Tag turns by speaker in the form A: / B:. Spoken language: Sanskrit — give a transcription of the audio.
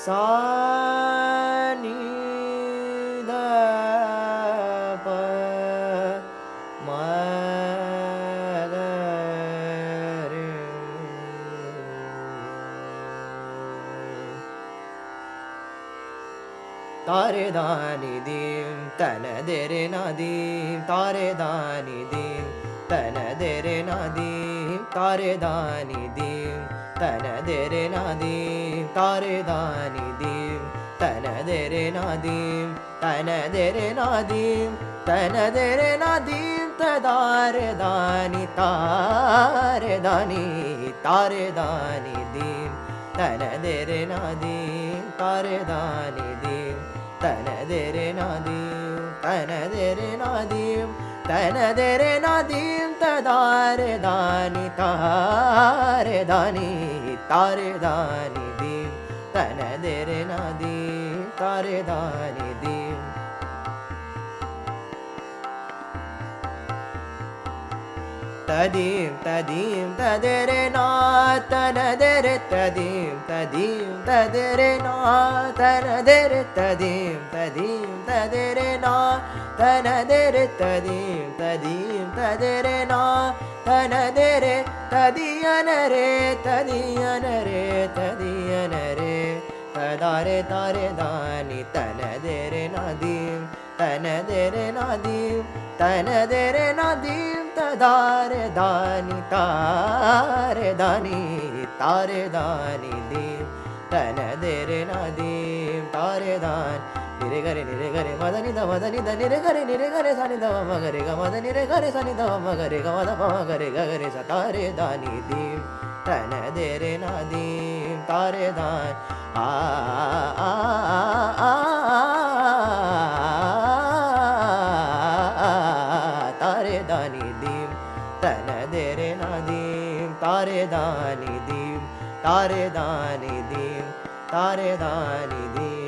A: Saw तारे दानि दीं तन देरे नदीं। तारे दानि दीं तन देरे नदीं। तारे दानि दीं तन देरे नदीं। तारे दानि दीं तन देरे नदीं। तन देरे नदीं तन देरे नदीं। तदारे दानि तारे दानि। तारे दानि दीं तन देरे नदीं। तारे दानि दीं देरे नदीं तन देरे नदीं तन देरे नदीं तदारे दानि तारे दानि तारे दानि दीं तन देरे दानि दीं तदीं तदीं तन देरे तदीं तदीं ना तन देरे तदीं तदीं ना तन देरे तदीं तदीं तदेरे ना तन देरे तदीयन रे तदीयन रे तदीयन रे तदारे तारे दानि तन देरे नदीं तन देरे नदीं तन देरे नदीं तदारे तारे दानि താരെ ദാനിദേവ് തനതെരെ നദീം താരെ ദാൻ നിരകരെ നിരകരെ മദനിത മദനിത നിരകരെ നിരകരെ സനിത മകരെ ഗമദ നിരകരെ സനിത മകരെ ഗമദ മകരെ ഗകരെ സതാരെ ദാനിദേവ് തനതെരെ നദീം താരെ ദാൻ ആ ആ ആ താരെ ദാനിദേവ് തനതെരെ നദീം तारे दानि दीं तन देरे नदीं तारे दानि आ तारे दानि दीं